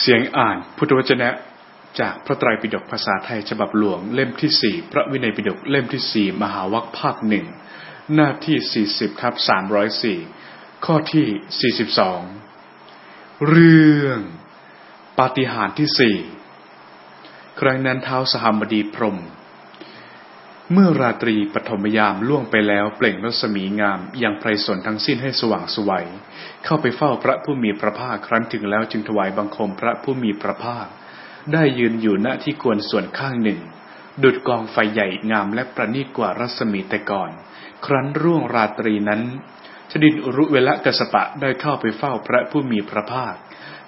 เสียงอ่านพุทธวจนะจากพระไตรปิฎกภาษาไทยฉบับหลวงเล่มที่สี่พระวินัยปิฎกเล่มที่สี่มหาวัคภาคหนึ่งหน้าที่สี่สิบครับสามร้อยสี่ข้อที่สี่สิบสองเรื่องปาฏิหาริย์ที่สี่ครั้งนั้นเท้าสหมดีพรม เมื่อราตรีปฐมยามล่วงไปแล้วเปล่งรัศมีงามยังไพรสนทั้งสิ้นให้สว่างสวัย เข้าไปเฝ้าพระผู้มีพระภาคครั้นถึงแล้วจึงถวายบังคมพระผู้มีพระภาค ได้ยืนอยู่ณที่ควรส่วนข้างหนึ่ง ดุดกองไฟใหญ่งามและประณีตกว่ารัศมีแต่ก่อน ครั้นร่วงราตรีนั้นชดินอุรุเวละกสปะได้เข้าไปเฝ้าพระผู้มีพระภาค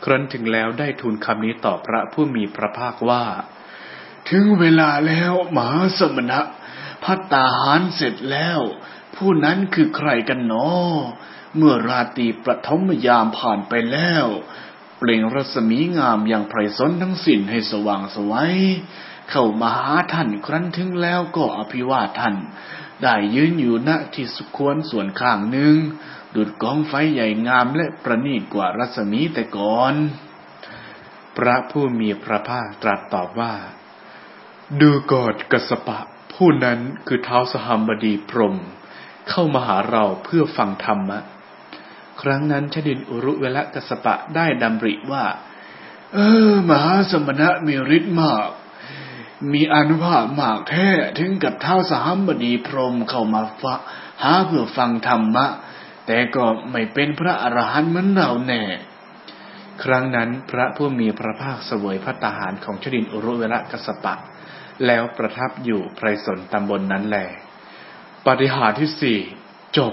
ครั้นถึงแล้วได้ทูลคำนี้ต่อพระผู้มีพระภาคว่า ถึงเวลาแล้วมหาสมณะ พัตตาหารเสร็จแล้ว ผู้นั้นคือใครกันเนาะเมื่อราตรีประทมยามผ่านไปแล้ว เปล่งรัศมีงามอย่างไพรสนทั้งสิ้นให้สว่างสวัยเข้ามาหาท่านครั้นถึงแล้วก็อภิวาทท่าน ได้ยืนอยู่ณที่สุควรส่วนข้างหนึ่งดุดกองไฟใหญ่งามและประณีตกว่ารัศมีแต่ก่อน พระผู้มีพระภาคตรัสตอบว่า ดูกอดกสปะ ผู้นั้นคือเท้าสหัมบดีพรม เข้ามาหาเราเพื่อฟังธรรมะ ครั้งนั้นชดินอุรุเวละกสปะได้ดำริว่า เออ มหาสมณะมีฤทธิ์มาก มีอนุภาพมากแท้ถึงกับเท้าสหัมบดีพรมเข้ามาฟะหาเพื่อฟังธรรมะ แต่ก็ไม่เป็นพระอรหันต์เหมือนเราแน่ครั้งนั้นพระผู้มีพระภาคเสวยพระตาหารของชดินอุรุเวละกสปะ แล้วประทับอยู่ไพรสนตำบลนนั้นแหลปฏิหารที่สี่จบ